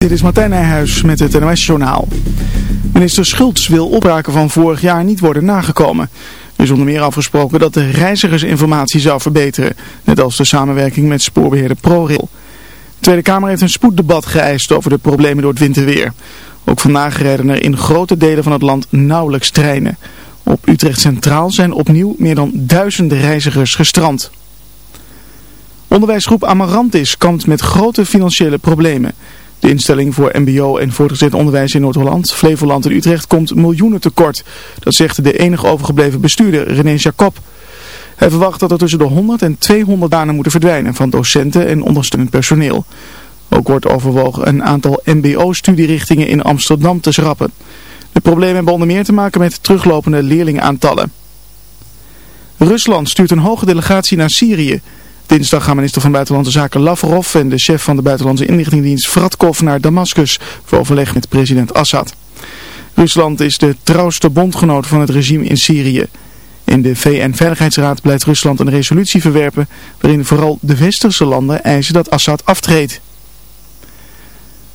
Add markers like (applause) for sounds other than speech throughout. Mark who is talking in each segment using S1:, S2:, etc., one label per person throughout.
S1: Dit is Martijn Nijhuis met het NOS-journaal. Minister Schultz wil opbraken van vorig jaar niet worden nagekomen. Er is onder meer afgesproken dat de reizigersinformatie zou verbeteren, net als de samenwerking met spoorbeheerder ProRail. De Tweede Kamer heeft een spoeddebat geëist over de problemen door het winterweer. Ook vandaag rijden er in grote delen van het land nauwelijks treinen. Op Utrecht Centraal zijn opnieuw meer dan duizenden reizigers gestrand. Onderwijsgroep Amarantis kampt met grote financiële problemen. De instelling voor mbo en voortgezet onderwijs in Noord-Holland, Flevoland en Utrecht komt miljoenen tekort. Dat zegt de enige overgebleven bestuurder, René Jacob. Hij verwacht dat er tussen de 100 en 200 banen moeten verdwijnen van docenten en ondersteunend personeel. Ook wordt overwogen een aantal mbo-studierichtingen in Amsterdam te schrappen. De problemen hebben onder meer te maken met teruglopende leerlingaantallen. Rusland stuurt een hoge delegatie naar Syrië. Dinsdag gaan minister van Buitenlandse Zaken Lavrov en de chef van de Buitenlandse Inlichtingendienst Vratkov naar Damascus voor overleg met president Assad. Rusland is de trouwste bondgenoot van het regime in Syrië. In de VN-veiligheidsraad blijft Rusland een resolutie verwerpen waarin vooral de westerse landen eisen dat Assad aftreedt.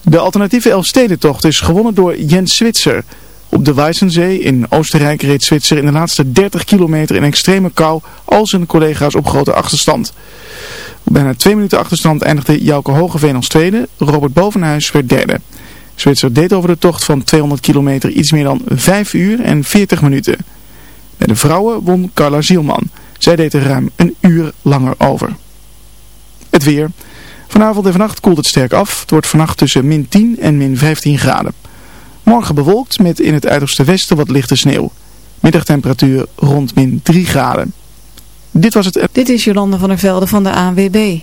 S1: De alternatieve Elfstedentocht is gewonnen door Jens Zwitser. Op de Weissensee in Oostenrijk reed Zwitser in de laatste 30 kilometer in extreme kou al zijn collega's op grote achterstand. Bijna twee minuten achterstand eindigde Jouke Hogeveen als tweede, Robert Bovenhuis werd derde. Zwitser deed over de tocht van 200 kilometer iets meer dan 5 uur en 40 minuten. Bij de vrouwen won Carla Zielman. Zij deed er ruim een uur langer over. Het weer. Vanavond en vannacht koelt het sterk af. Het wordt vannacht tussen min 10 en min 15 graden. Morgen bewolkt met in het uiterste westen wat lichte sneeuw. Middagtemperatuur rond min 3 graden. Dit was het...
S2: Dit is Jolande van der Velde van de ANWB.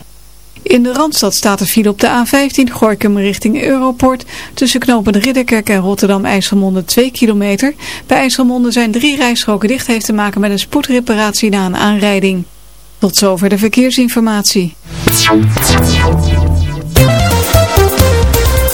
S2: In de Randstad staat er file op de A15 Gorkum richting Europort. Tussen knopen Ridderkerk en Rotterdam-IJsselmonde 2 kilometer. Bij IJsselmonde zijn drie rijstroken dicht heeft te maken met een spoedreparatie na een aanrijding. Tot zover de verkeersinformatie.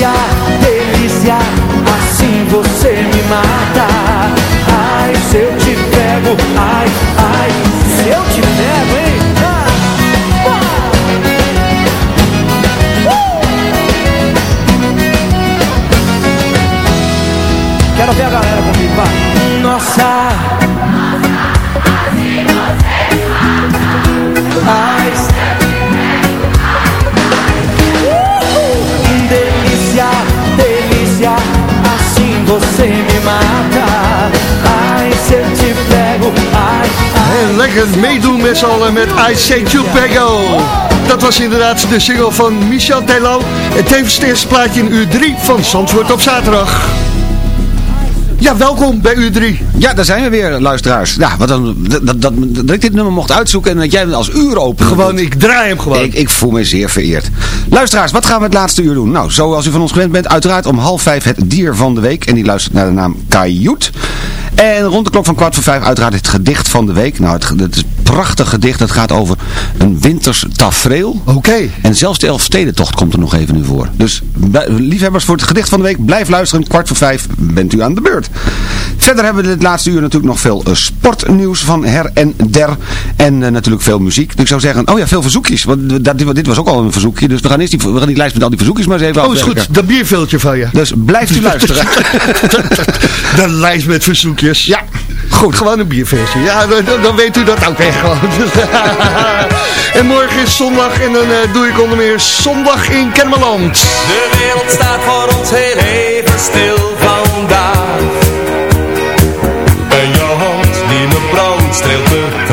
S3: Delícia, delícia, assim você me mata. Ai, se eu te pego, ai, ai, se eu te pego, hein? Quero ver a galera
S4: lekker meedoen met z'n allen met I Say Pego. Dat was inderdaad de single van Michel Tello. En tevens het eerste plaatje in uur 3 van Zandvoort op zaterdag. Ja, welkom bij uur 3.
S5: Ja, daar zijn we weer, luisteraars. Ja, wat dan, dat, dat, dat, dat ik dit nummer mocht uitzoeken en dat jij het als uur open.
S4: Gewoon, ik draai hem gewoon.
S5: Ik, ik voel me zeer vereerd. Luisteraars, wat gaan we het laatste uur doen? Nou, zoals u van ons gewend bent, uiteraard om half vijf het dier van de week. En die luistert naar de naam Kajut. En rond de klok van kwart voor vijf uiteraard het gedicht van de week. Nou, het, het prachtig gedicht. Het gaat over een winters tafereel.
S4: Oké.
S5: En zelfs de Elfstedentocht komt er nog even nu voor. Dus liefhebbers voor het gedicht van de week, blijf luisteren. Kwart voor vijf bent u aan de beurt. Verder hebben we dit laatste uur natuurlijk nog veel eh, sportnieuws van her en der. En eh, natuurlijk veel muziek. Dus ik zou zeggen, oh ja, veel verzoekjes. Want dat, dit was ook al een verzoekje. Dus we gaan, eerst die, we gaan die lijst met al die verzoekjes maar eens even
S4: Oh, is goed. Dat bierveeltje van je.
S5: Dus blijft u (laughs) luisteren.
S4: de lijst met verzoekjes.
S5: Ja.
S4: Goed. Gewoon een bierveeltje. Ja, dan, dan- dan weet u dat ook weer (laughs) en morgen is zondag en dan eh, doe ik onder meer zondag in Kennemerland.
S6: De wereld staat voor ons heel even stil vandaag. En je hand die me brandt streelt me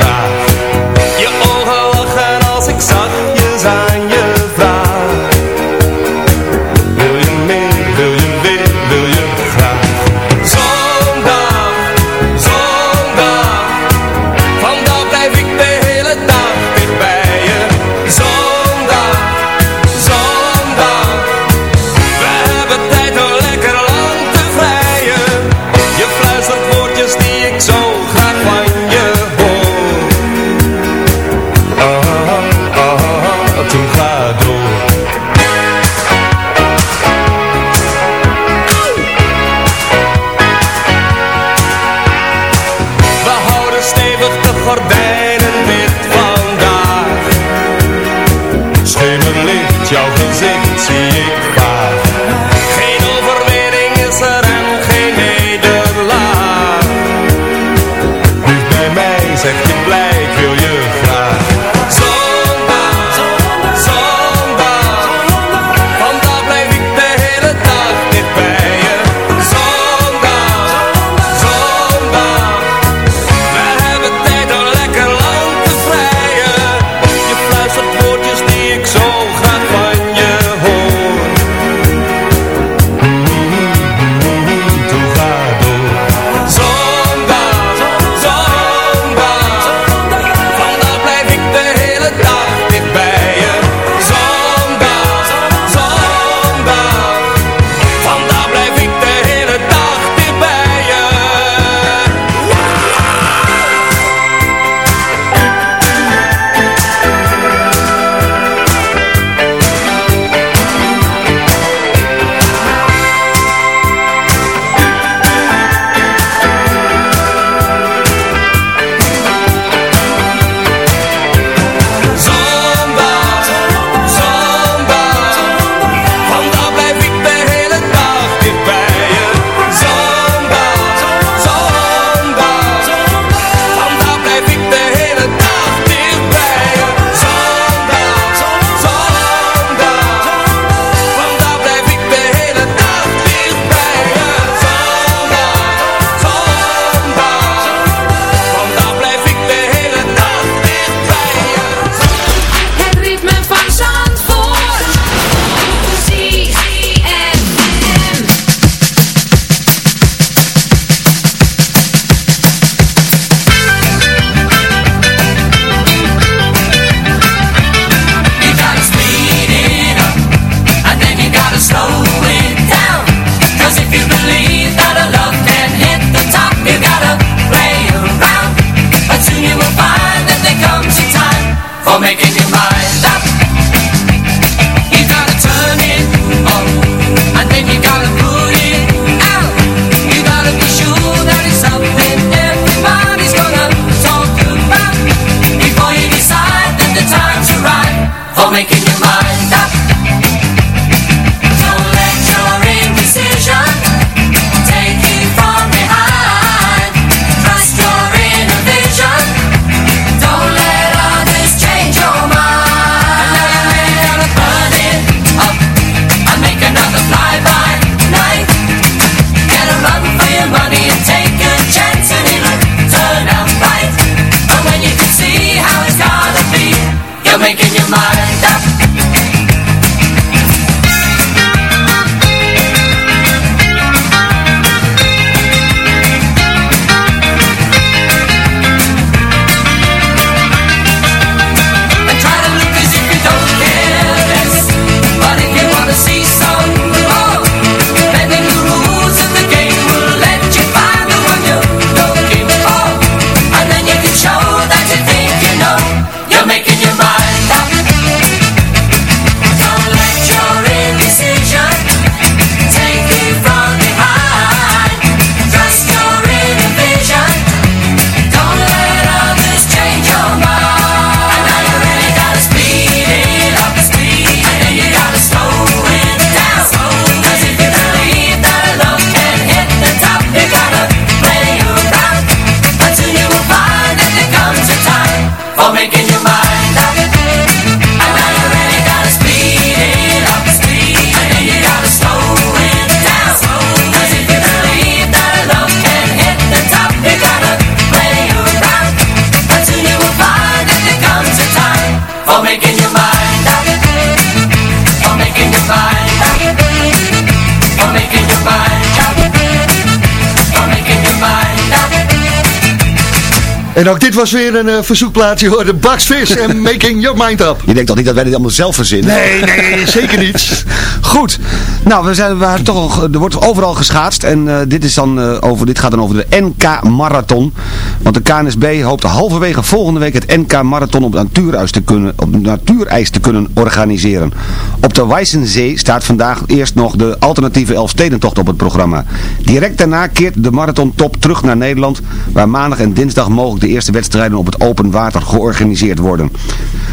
S4: En ook dit was weer een uh, verzoekplaatje hoor, de Bugs Fish en (laughs) Making Your Mind Up.
S5: Je denkt toch niet dat wij dit allemaal zelf verzinnen?
S4: Nee, nee, zeker niet. (laughs)
S5: Goed, nou, we zijn, we toch, er wordt overal geschaatst en uh, dit, is dan, uh, over, dit gaat dan over de NK Marathon. Want de KNSB hoopt halverwege volgende week het NK Marathon op natuurijs te kunnen, op natuurijs te kunnen organiseren. Op de Weissensee staat vandaag eerst nog de alternatieve Elfstedentocht op het programma. Direct daarna keert de marathontop terug naar Nederland, waar maandag en dinsdag mogelijk de eerste wedstrijden op het open water georganiseerd worden.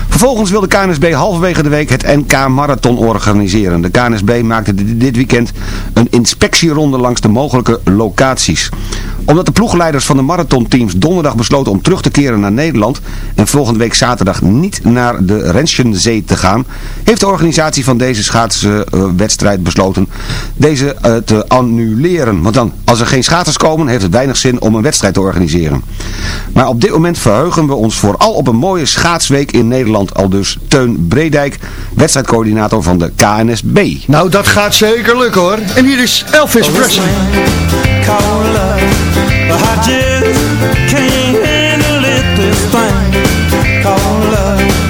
S5: Vervolgens wil de KNSB halverwege de week het NK Marathon organiseren. De KNSB maakte dit weekend een inspectieronde langs de mogelijke locaties. Omdat de ploegleiders van de marathonteams donderdag besloten om terug te keren naar Nederland en volgende week zaterdag niet naar de Renschenzee te gaan, heeft de organisatie van deze schaatswedstrijd besloten deze uh, te annuleren. Want dan, als er geen schaatsers komen, heeft het weinig zin om een wedstrijd te organiseren. Maar op dit moment verheugen we ons vooral op een mooie schaatsweek in Nederland. Al dus Teun Bredijk, wedstrijdcoördinator van de KNSB.
S4: Nou, dat gaat zeker lukken hoor. En hier is Elvis Presley.
S7: Can't handle it this thing. Called love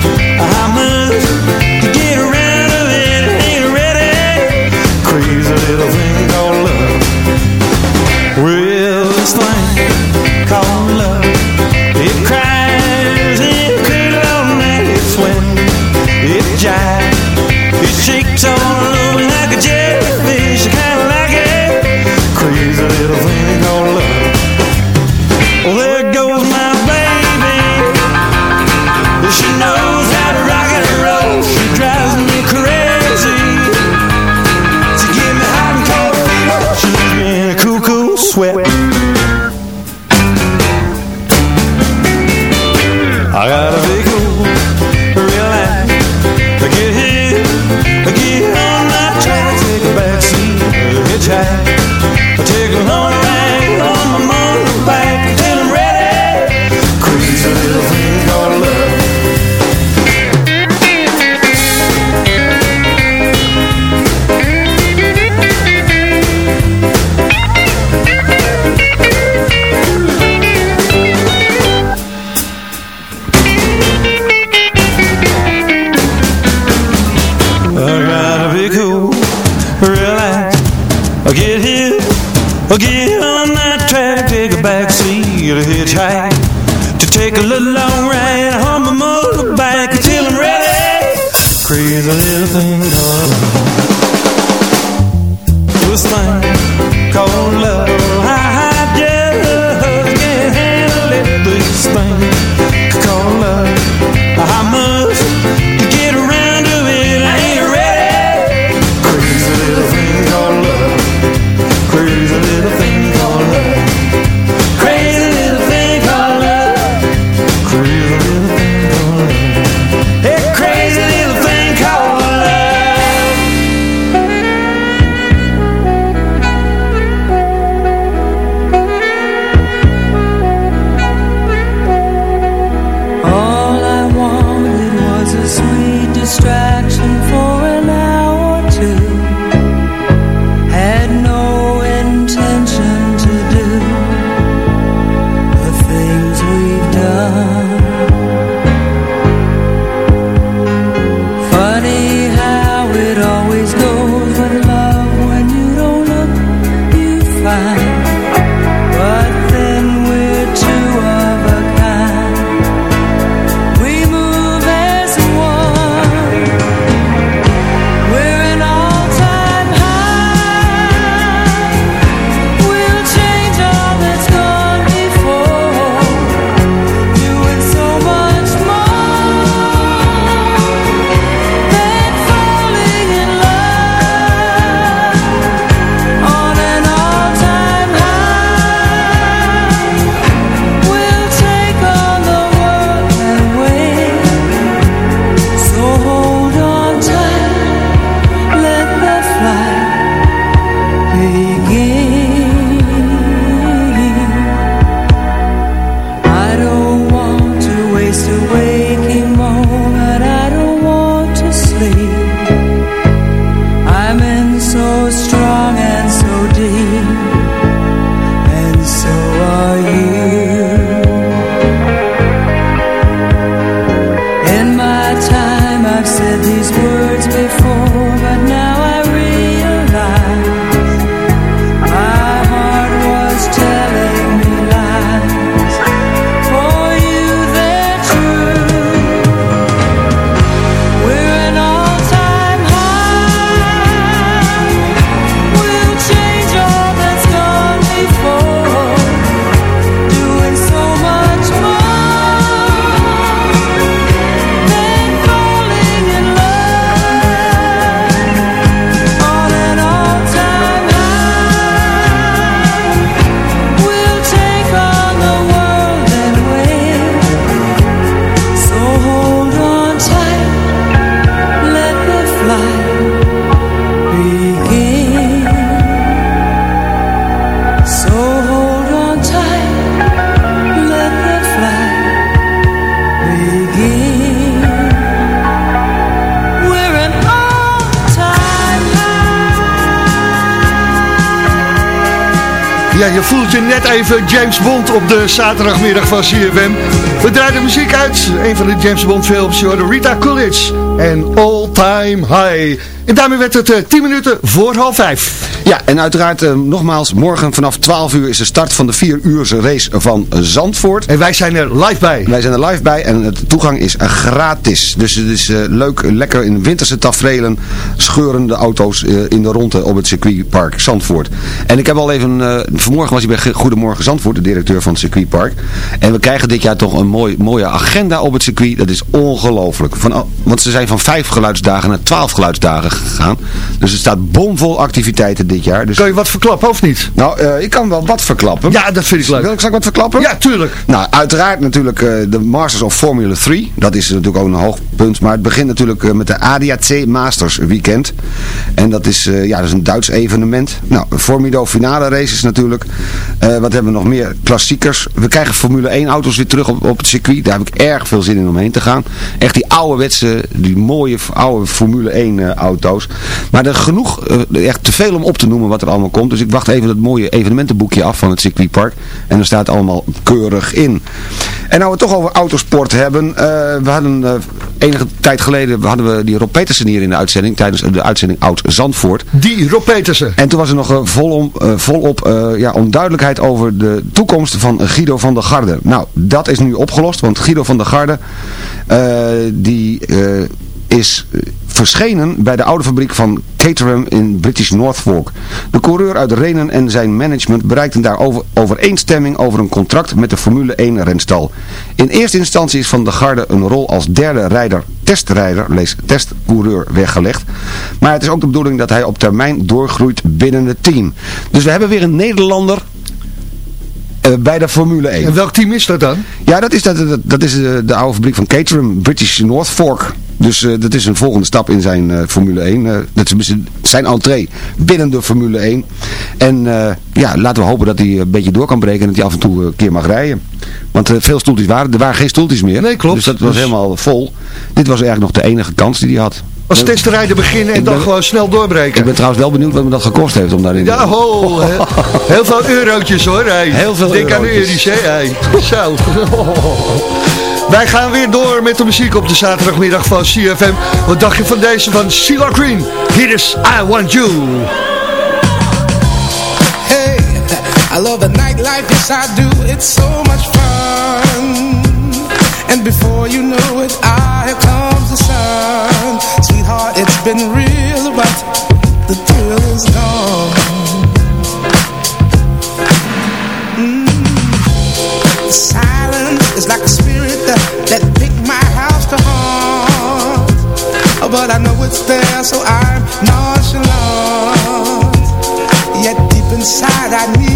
S7: a hitchhike. To take a little long ride on my motorbike until I'm ready. Crazy little thing
S4: zaterdagmiddag van CFM. We draaien de muziek uit. Een van de James Bond films, de Rita Coolidge en All Time High. En daarmee werd het uh, 10 minuten voor half 5.
S5: Ja, en uiteraard uh, nogmaals, morgen vanaf 12 uur is de start van de 4 uurse race van Zandvoort.
S4: En wij zijn er live bij.
S5: Wij zijn er live bij en de toegang is gratis. Dus het is uh, leuk, lekker in winterse tafereelen scheuren de auto's in de ronde op het circuitpark Zandvoort. En ik heb al even, vanmorgen was ik bij Goedemorgen Zandvoort, de directeur van het circuitpark. En we krijgen dit jaar toch een mooi, mooie agenda op het circuit. Dat is ongelooflijk. Want ze zijn van 5 geluidsdagen naar 12 geluidsdagen gegaan. Dus het staat bomvol activiteiten dit jaar. Dus...
S4: Kan je wat verklappen of niet?
S5: Nou, uh, ik kan wel wat verklappen.
S4: Ja, dat vind ik leuk.
S5: Wil ik, zal ik wat verklappen?
S4: Ja, tuurlijk.
S5: Nou, uiteraard natuurlijk uh, de Masters of Formula 3. Dat is natuurlijk ook een hoogpunt. Maar het begint natuurlijk uh, met de ADAC Masters Weekend. En dat is, ja, dat is een Duits evenement. Nou, Formido finale races natuurlijk. wat hebben we nog meer? Klassiekers. We krijgen Formule 1 auto's weer terug op, op het circuit. Daar heb ik erg veel zin in om heen te gaan. Echt die ouderwetse, die mooie oude Formule 1 auto's. Maar er genoeg, echt te veel om op te noemen wat er allemaal komt. Dus ik wacht even dat mooie evenementenboekje af van het circuitpark. En er staat allemaal keurig in. En nou we het toch over autosport hebben. Uh, we hadden uh, enige tijd geleden hadden we die Rob Petersen hier in de uitzending. Tijdens de uitzending Oud Zandvoort.
S4: Die Rob Petersen.
S5: En toen was er nog uh, volop, volop ja, onduidelijkheid over de toekomst van Guido van der Garde. Nou, dat is nu opgelost. Want Guido van der Garde die is verschenen bij de oude fabriek van Caterham in British Norfolk. De coureur uit Renen en zijn management bereikten daar over, overeenstemming over een contract met de Formule 1 renstal. In eerste instantie is Van de Garde een rol als derde rijder, testrijder, lees testcoureur, weggelegd. Maar het is ook de bedoeling dat hij op termijn doorgroeit binnen het team. Dus we hebben weer een Nederlander uh, bij de Formule 1.
S4: En welk team is dat dan?
S5: Ja, dat is, dat, dat, dat is de, de oude fabriek van Caterham, British Norfolk. Dus uh, dat is een volgende stap in zijn uh, Formule 1. Uh, dat is zijn entree binnen de Formule 1. En ja, laten we hopen dat hij een beetje door kan breken en dat hij af en toe een keer mag rijden. Want veel stoeltjes waren, er waren geen stoeltjes meer.
S4: Nee, klopt.
S5: Dus dat was dus... helemaal vol. Dit was eigenlijk nog de enige kans die hij had.
S4: Als testrijden beginnen en dan gewoon snel doorbreken.
S5: Ik ben trouwens wel benieuwd wat me dat gekost heeft om daarin te
S4: Ja, ho, (laughs) heel veel eurotjes hoor. Hey.
S5: Heel veel
S4: Denk
S5: eurotjes.
S4: aan de hè. Hey. Zo. (laughs) Wij gaan weer door met de muziek op de zaterdagmiddag van CFM. Wat dacht je van deze van CeeLo Green? Hier is I Want You.
S8: Hey, I love the nightlife, yes I do. It's so much fun. And before you know it, I here comes the sun. Sweetheart, it's been real, but the thrill is gone. Mm. But I know it's there, so I'm nonchalant. Yet deep inside, I need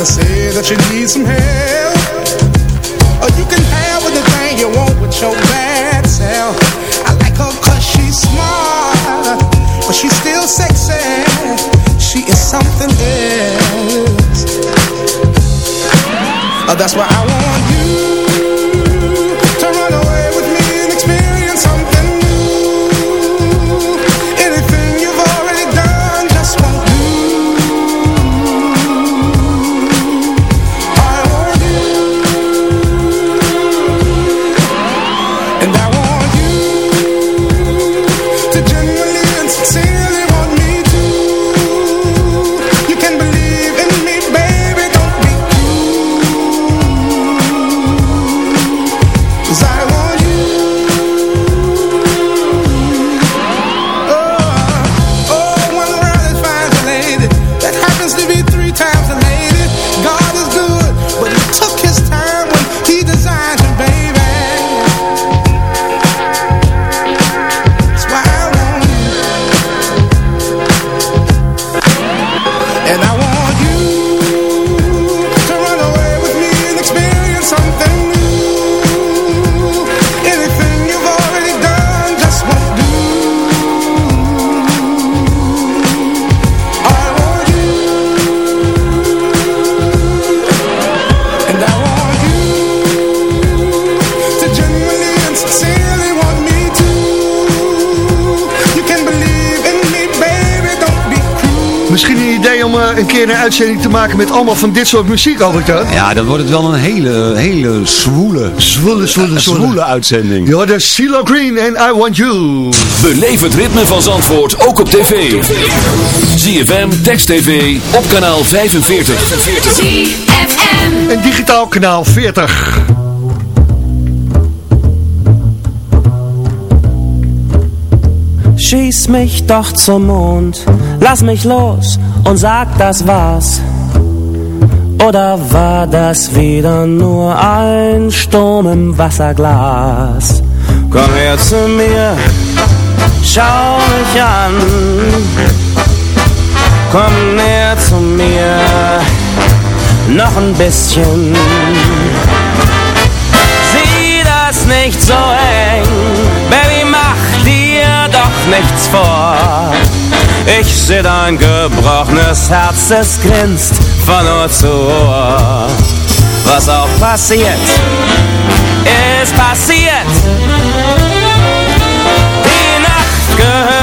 S8: to say that you need some help. Or you can have anything you want with your bad self. I like her 'cause she's smart, but she's still sexy. She is something else. Uh, that's why I want
S4: een keer een uitzending te maken met allemaal van dit soort muziek, Albert Jan?
S5: Ja, dan wordt het wel een hele, hele zwoele,
S4: Zwoele, zwoele,
S5: zwoele uitzending.
S4: Ja, de CeeLo Green en I Want You.
S9: Beleef het ritme van Zandvoort ook op tv. ZFM, Text TV, op kanaal 45.
S2: ZFM.
S4: En digitaal kanaal 40.
S10: Schieß mich doch zum Mond, lass mich los und sag, das war's. Oder war das wieder nur ein Sturm im Wasserglas? Komm her zu mir, schau mich an. Komm näher zu mir, noch ein bisschen. Sieh das nicht so eng, Baby, mach doch nichts vor. Ich seh dein gebrochenes Herz, es grinst von Ohr zu Ohr. Was auch passiert, ist passiert. Die Nacht gehört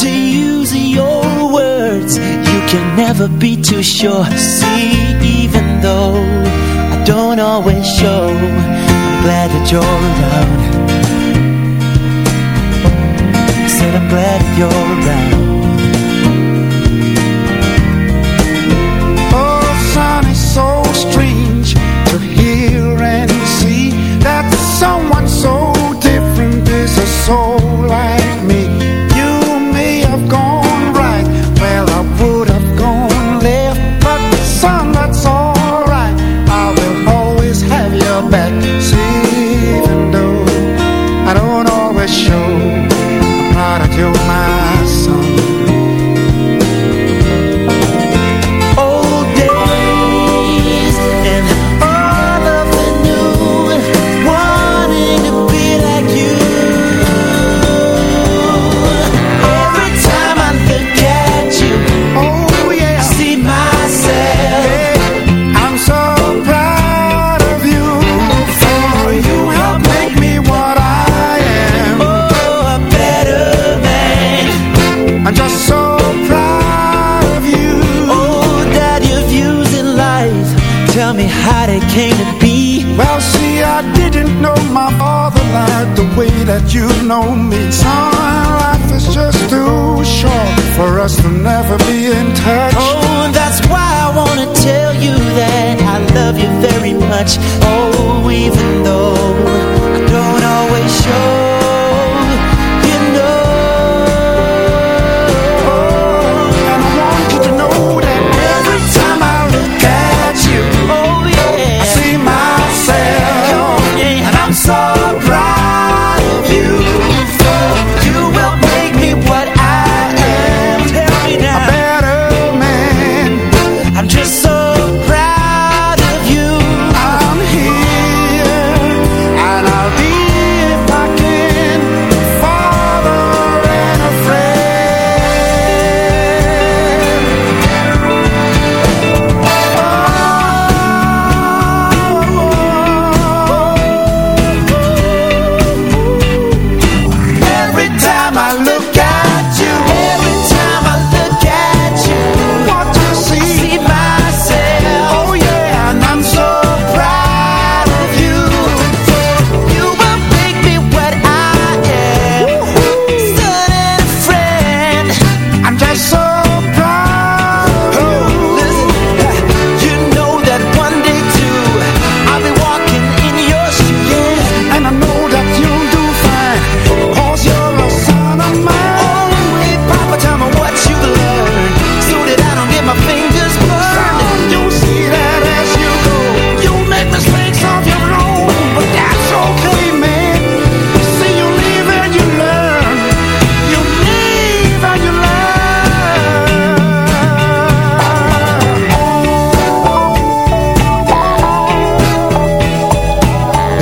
S11: to use your words, you can never be too sure. See, even though I don't always show, I'm glad that you're around. Said I'm glad you're around.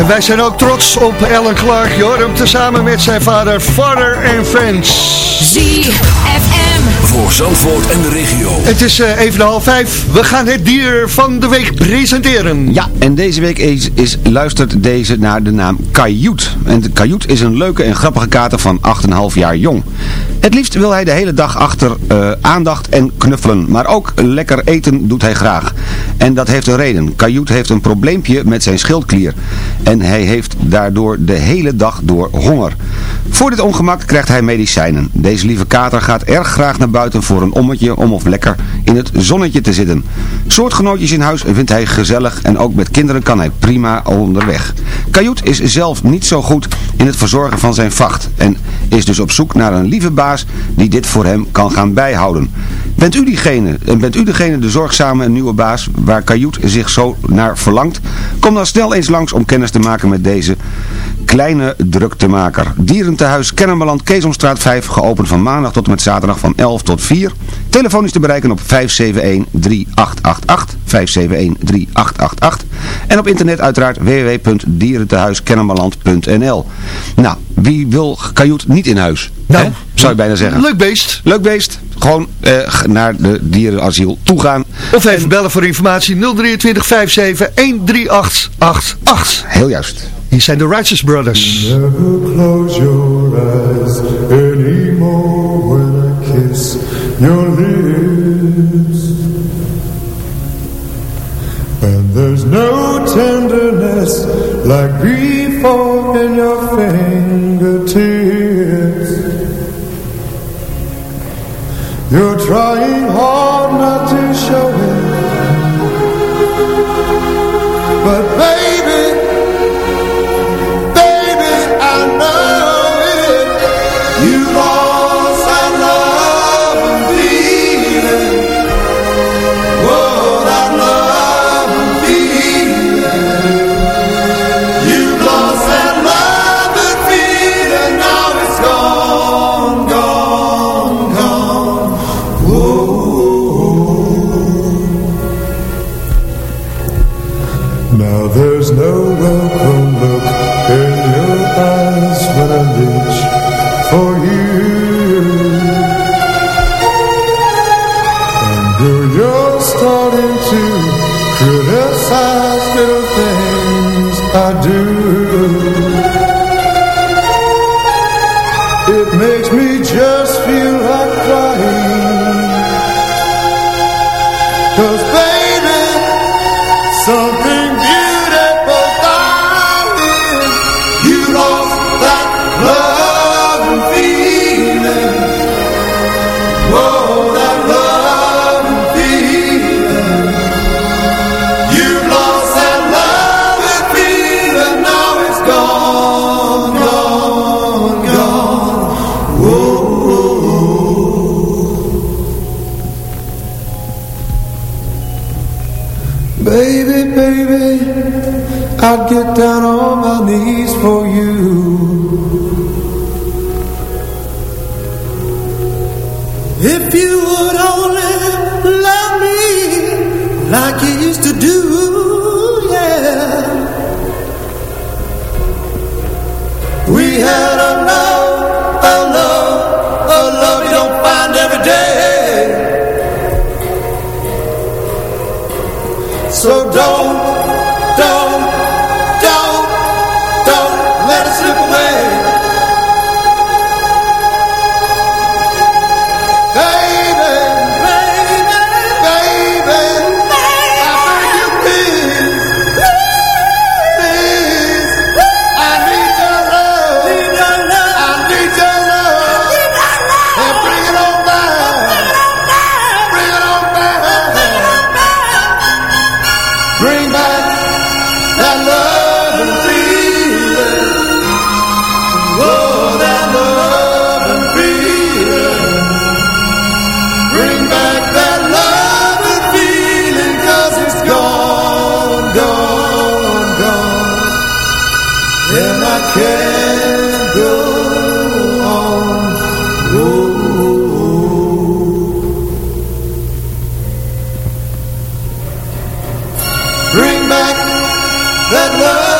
S4: Wij zijn ook trots op Alan Clark. Hem tezamen met zijn vader, Father and Friends.
S9: ZFM. Voor Zandvoort en de regio.
S4: Het is uh, even de half vijf. We gaan het dier van de week presenteren.
S5: Ja, en deze week is, is, luistert deze naar de naam Kajoet. En de Kajoet is een leuke en grappige kater van 8,5 jaar jong. Het liefst wil hij de hele dag achter uh, aandacht en knuffelen. Maar ook lekker eten doet hij graag. En dat heeft een reden. Kajoet heeft een probleempje met zijn schildklier. En hij heeft daardoor de hele dag door honger. Voor dit ongemak krijgt hij medicijnen. Deze lieve kater gaat erg graag naar buiten voor een ommetje om of lekker in het zonnetje te zitten. Soortgenootjes in huis vindt hij gezellig en ook met kinderen kan hij prima onderweg. Kajoet is zelf niet zo goed in het verzorgen van zijn vacht en is dus op zoek naar een lieve baas die dit voor hem kan gaan bijhouden. Bent u diegene, en bent u degene de zorgzame nieuwe baas waar Kajoet zich zo naar verlangt? Kom dan snel eens langs om kennis te maken met deze kleine druktemaker. Dierentehuis Kennemerland, Keesomstraat 5, geopend van maandag tot en met zaterdag van 11 tot 4. Telefoon is te bereiken op 571-3888, 571-3888. En op internet uiteraard www.dierentehuiskennemerland.nl Nou, wie wil Kajoet niet in huis?
S4: Nou,
S5: Hè? zou je bijna zeggen.
S4: Leuk beest.
S5: Leuk beest. Gewoon eh, naar de dierenasiel toe gaan.
S4: Of even bellen voor informatie 023 57 13888.
S5: Heel juist.
S4: Hier zijn de Righteous Brothers.
S12: Never close your eyes anymore when I kiss your lips. And there's no tenderness like before in your fingertips. You're trying hard not to show it. But baby, that love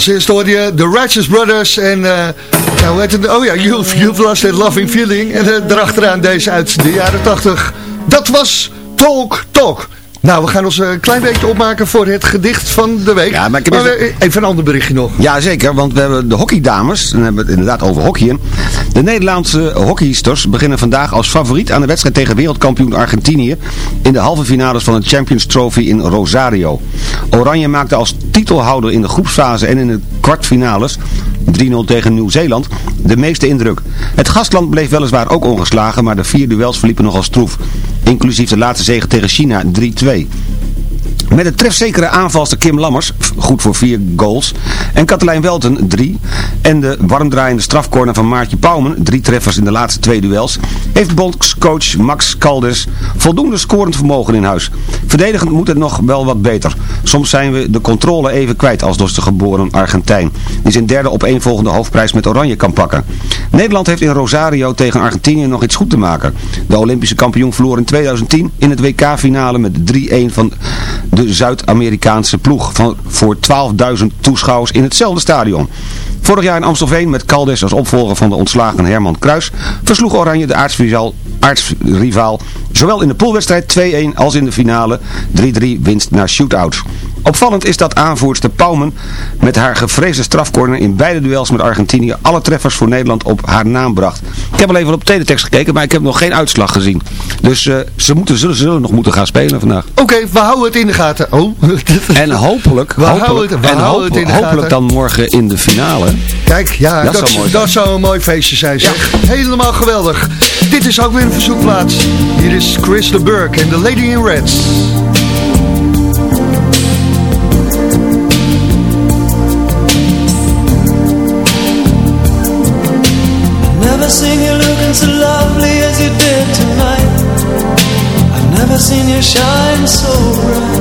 S4: Als eerste The Righteous Brothers en... eh nou, hoe heet het? Oh ja, You've, you've Lost That Loving Feeling. En uh, daarachteraan deze uit de jaren 80. Dat was Talk Talk. Nou, we gaan ons een klein beetje opmaken voor het gedicht van de week.
S5: Ja, maar ik heb
S4: Maar
S5: eerst-
S4: we- even een ander berichtje nog.
S5: Ja, zeker, want we hebben de hockeydames, dan hebben we het inderdaad over hockeyen. De Nederlandse hockeysters beginnen vandaag als favoriet aan de wedstrijd tegen wereldkampioen Argentinië in de halve finales van de Champions Trophy in Rosario. Oranje maakte als titelhouder in de groepsfase en in de kwartfinales 3-0 tegen Nieuw-Zeeland de meeste indruk. Het gastland bleef weliswaar ook ongeslagen, maar de vier duels verliepen nogal stroef. Inclusief de laatste zege tegen China 3-2. Met de trefzekere aanvalster Kim Lammers, goed voor vier goals, en Katelijn Welten, drie, en de warmdraaiende strafcorner van Maartje Pauwmen, drie treffers in de laatste twee duels, heeft bondscoach Max Caldes voldoende scorend vermogen in huis. Verdedigend moet het nog wel wat beter. Soms zijn we de controle even kwijt als door de geboren Argentijn, die zijn derde opeenvolgende hoofdprijs met Oranje kan pakken. Nederland heeft in Rosario tegen Argentinië nog iets goed te maken. De Olympische kampioen verloor in 2010 in het WK-finale met 3-1 van de de Zuid-Amerikaanse ploeg van, voor 12.000 toeschouwers in hetzelfde stadion. Vorig jaar in Amstelveen met Caldes als opvolger van de ontslagen Herman Kruis versloeg Oranje de aartsrivaal, aartsrivaal zowel in de poolwedstrijd 2-1 als in de finale 3-3 winst naar shootouts. Opvallend is dat aanvoerster Pauwmen met haar gevreesde strafcorner in beide duels met Argentinië alle treffers voor Nederland op haar naam bracht. Ik heb al even op teletext gekeken, maar ik heb nog geen uitslag gezien. Dus eh, ze, moeten, zullen, ze zullen nog moeten gaan spelen vandaag.
S4: Oké, we houden het in de gaten. Oh. (laughs)
S5: En hopelijk,
S4: We houden
S5: hopelijk,
S4: het- we
S5: en
S4: houden het in de
S5: hopelijk
S4: gaten.
S5: dan morgen in de finale.
S4: Kijk, ja,
S5: Dat
S4: dat,
S5: zou mooi
S4: dat
S5: zijn.
S4: zou een mooi feestje zijn zeg. Helemaal geweldig. Dit is ook weer een verzoekplaats. Hier is Chris de Burke en The Lady in Reds.
S13: in you shine so bright.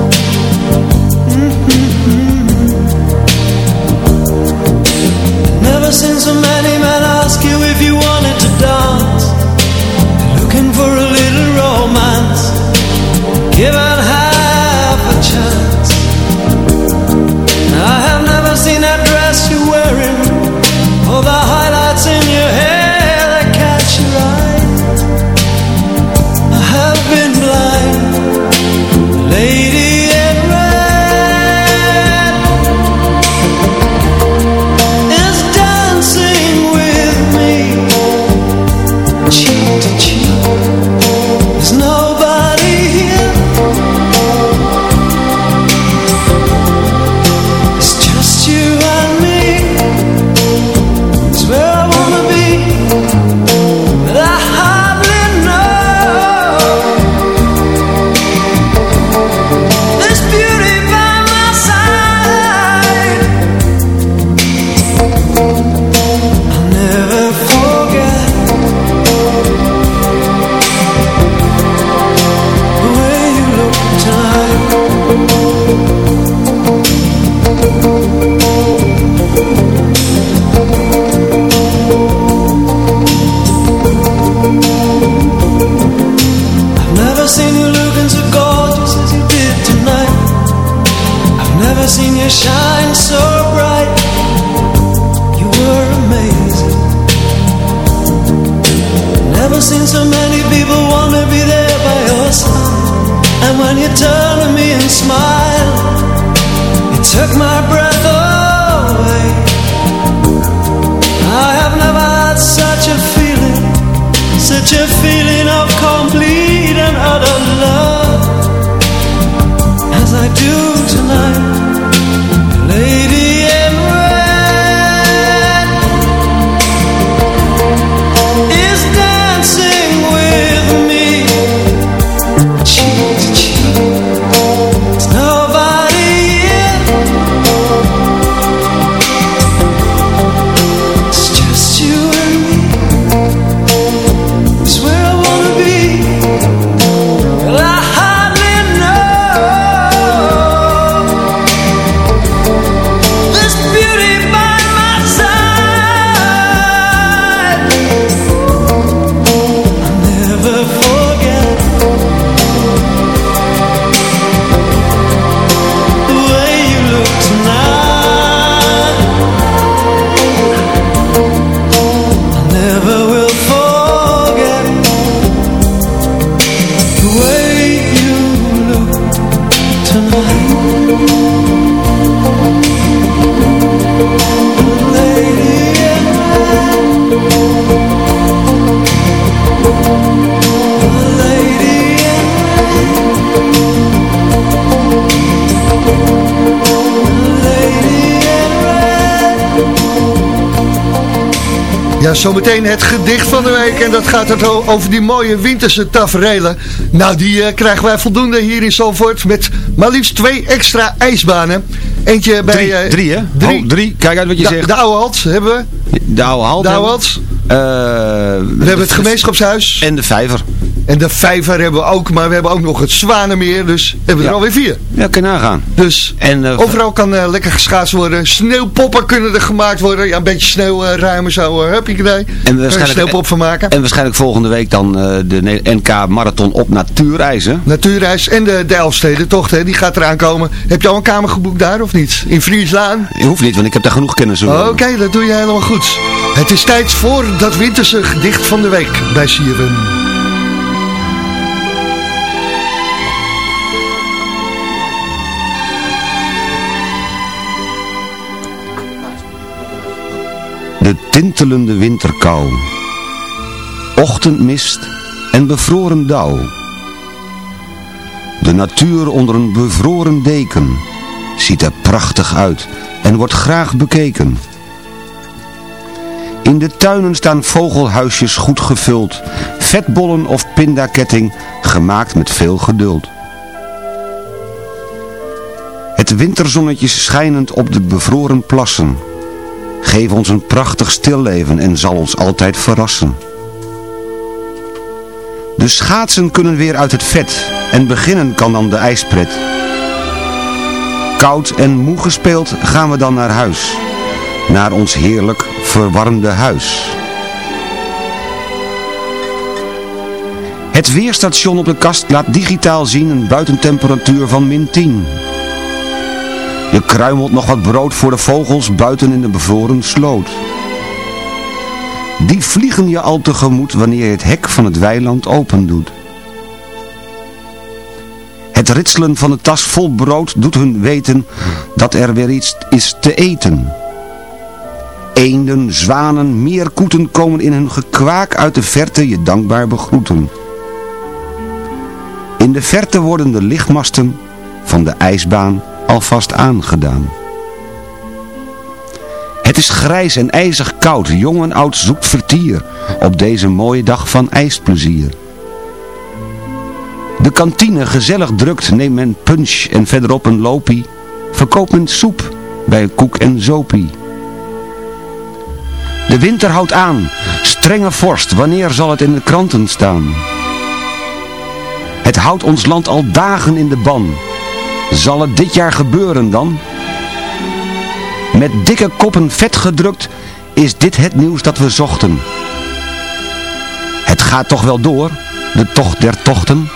S4: Ja, zometeen het gedicht van de week. En dat gaat het over die mooie winterse taferelen. Nou, die eh, krijgen wij voldoende hier in Zalvoort. Met maar liefst twee extra ijsbanen. Eentje bij...
S5: Drie,
S4: eh,
S5: drie hè?
S4: Drie.
S5: Oh, drie. Kijk uit wat je
S4: de,
S5: zegt.
S4: de oude hebben we.
S5: De oude halt.
S4: De oude
S5: we.
S4: hals. We hebben het gemeenschapshuis.
S5: En de vijver.
S4: En de vijver hebben we ook, maar we hebben ook nog het Zwanenmeer, dus hebben we er alweer vier.
S5: Ja, kan nagaan.
S4: Dus
S5: En, eh,
S4: overal kan eh, lekker geschaatst worden. Sneeuwpoppen kunnen er gemaakt worden. Ja, een beetje sneeuw eh, ruimen zo, uh, heb je idee.
S5: En
S4: je
S5: waarschijnlijk-
S4: sneeuwpop van maken.
S5: En waarschijnlijk volgende week dan de NK Marathon op natuurreizen.
S4: Natuurreis en de, de Elfstedentocht, hè, die gaat eraan komen. Heb je al een kamer geboekt daar of niet? In Friesland?
S5: Je hoeft niet, want ik heb daar genoeg kennis over.
S4: Oké, dat doe je helemaal goed. Het is tijd voor dat winterse gedicht van de week bij CFM.
S5: Tintelende winterkou. Ochtendmist en bevroren dauw. De natuur onder een bevroren deken ziet er prachtig uit en wordt graag bekeken. In de tuinen staan vogelhuisjes goed gevuld, vetbollen of pindaketting gemaakt met veel geduld. Het winterzonnetje schijnend op de bevroren plassen Geef ons een prachtig stilleven en zal ons altijd verrassen. De schaatsen kunnen weer uit het vet en beginnen kan dan de ijspret. Koud en moe gespeeld gaan we dan naar huis. Naar ons heerlijk verwarmde huis. Het weerstation op de kast laat digitaal zien een buitentemperatuur van min 10. Je kruimelt nog wat brood voor de vogels buiten in de bevroren sloot. Die vliegen je al tegemoet wanneer je het hek van het weiland opendoet. Het ritselen van de tas vol brood doet hun weten dat er weer iets is te eten. Eenden, zwanen, meerkoeten komen in hun gekwaak uit de verte je dankbaar begroeten. In de verte worden de lichtmasten van de ijsbaan alvast aangedaan. Het is grijs en ijzig koud, jong en oud zoekt vertier op deze mooie dag van ijsplezier. De kantine gezellig drukt, neemt men punch en verderop een lopie, verkoopt men soep bij koek en zopie. De winter houdt aan, strenge vorst, wanneer zal het in de kranten staan? Het houdt ons land al dagen in de ban. Zal het dit jaar gebeuren dan? Met dikke koppen vet gedrukt is dit het nieuws dat we zochten. Het gaat toch wel door, de tocht der tochten.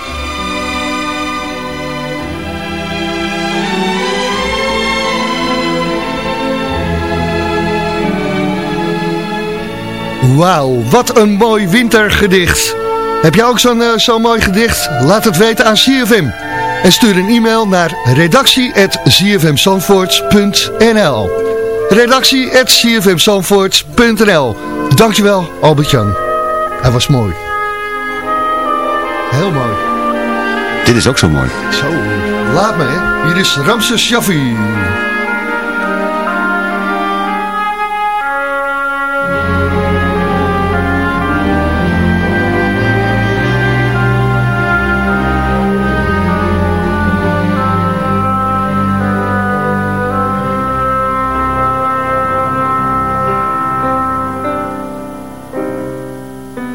S4: Wauw, wat een mooi wintergedicht. Heb jij ook zo'n eh, zo'n mooi gedicht? Laat het weten aan CFM. En stuur een e-mail naar redactie.cfmzandvoorts.nl redactie.cfmzandvoorts.nl Dankjewel, Albert-Jan. Hij was mooi. Heel mooi.
S5: Dit is ook zo mooi.
S4: Zo, laat me hè. Hier is Ramses Shaffi.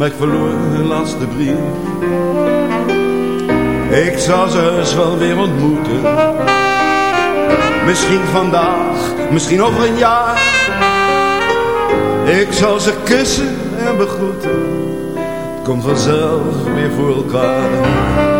S14: maar ik verloor hun laatste brief. Ik zal ze eens wel weer ontmoeten. Misschien vandaag, misschien over een jaar. Ik zal ze kussen en begroeten. Het komt vanzelf weer voor elkaar.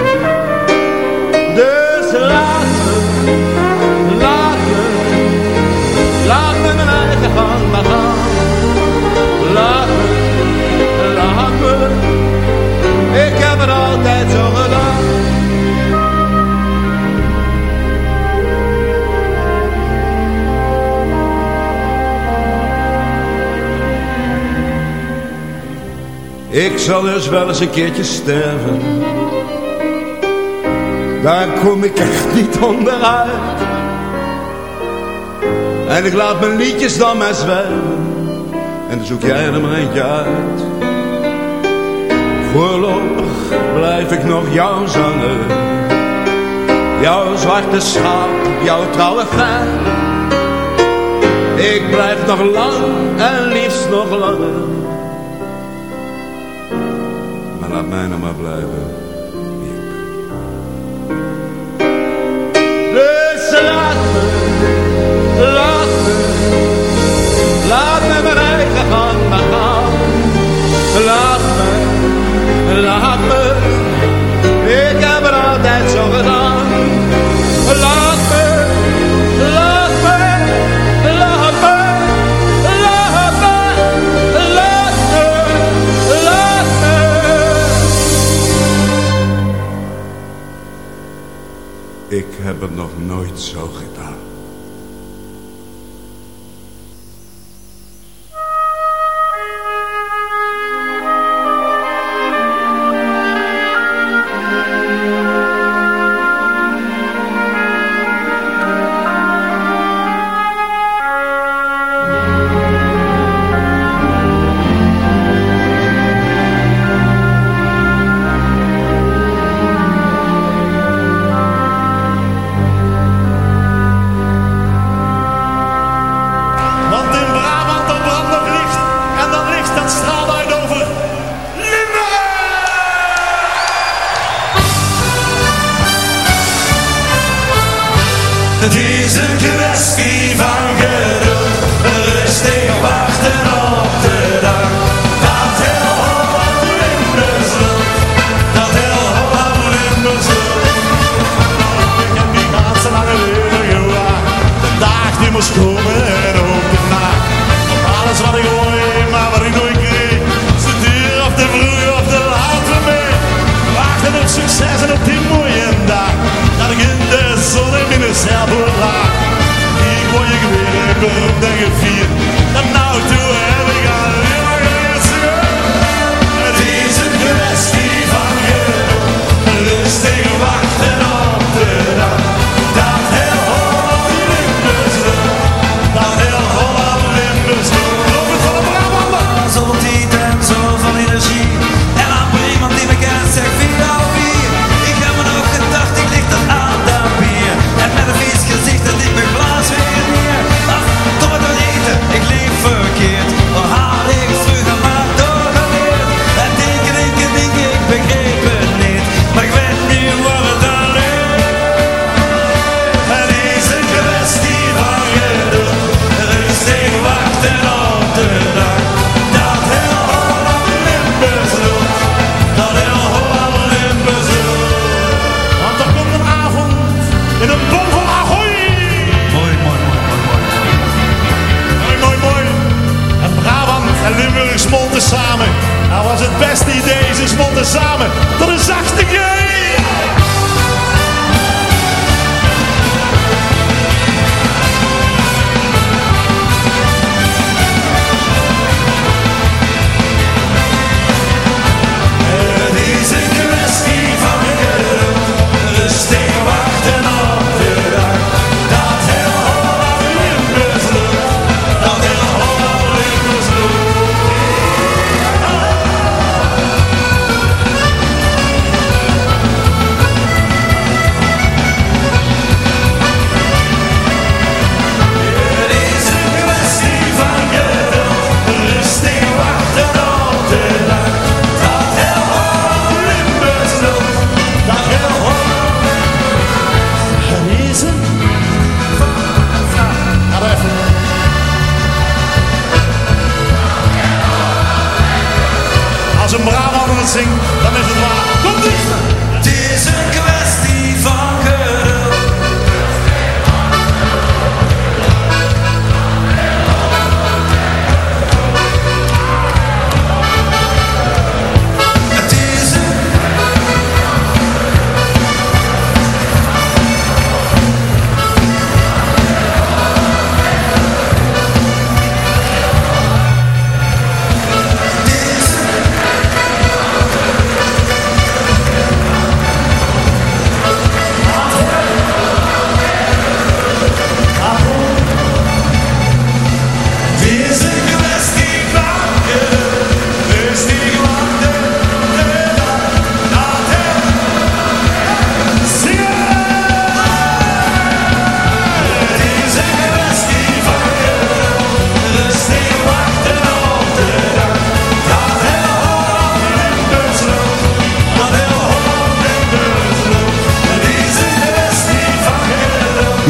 S14: Laat me, laat me, laat me mijn eigen gang maar. Laat me, laat me, ik heb het altijd zo gedaan. Ik zal dus wel eens een keertje sterven daar kom ik echt niet onderuit. En ik laat mijn liedjes dan maar zwijgen. En dan zoek jij er maar eentje uit. Voorlopig blijf ik nog jou zanger. Jouw zwarte schaap, jouw trouwe fan. Ik blijf nog lang en liefst nog langer. Maar laat mij nog maar blijven hebben nog nooit zo gekregen.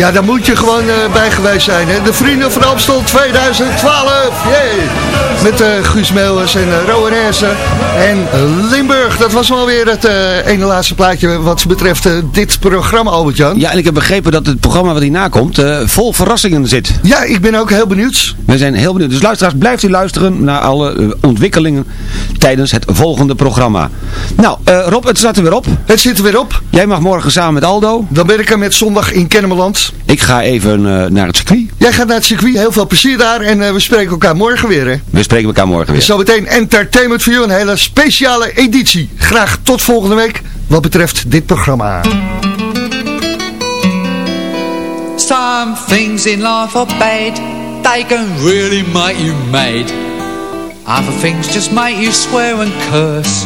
S4: Ja, daar moet je gewoon eh, bij geweest zijn. Hè? De Vrienden van Amstel 2012. Yay! Met eh Guus Meeuwers en uh, Rowan en Limburg. Dat was wel weer het ene laatste plaatje wat betreft dit programma, Albert-Jan.
S5: Ja, en ik heb begrepen dat het programma wat hierna komt vol verrassingen zit.
S4: Ja, ik ben ook heel benieuwd.
S5: We zijn heel benieuwd. Dus luisteraars, blijft u luisteren naar alle ontwikkelingen tijdens het volgende programma. Nou, Rob, het staat er weer op.
S4: Het zit er weer op.
S5: Jij mag morgen samen met Aldo.
S4: Dan ben ik er met zondag in Kennemerland.
S5: Ik ga even eh, naar het circuit.
S4: Jij gaat naar het circuit. Heel veel plezier daar. En eh, we spreken elkaar morgen weer. Hè?
S5: We spreken elkaar morgen weer.
S4: Zometeen Entertainment for You. Een hele speciale editie. Graag tot volgende week wat betreft dit programma.
S15: Some things in life are bad, they can really make you mad. Other things just make you swear and curse.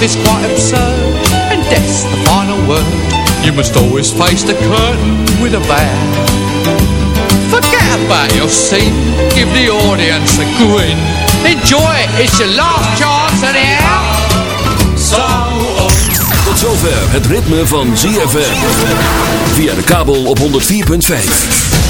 S15: Life is quite absurd, and death's the final word. You must always face the curtain with a bow. Forget about your scene, give the audience a grin. Enjoy it, it's your last chance anyhow.
S16: So
S9: Tot zover het ritme van ZFM. Via de kabel op 104.5.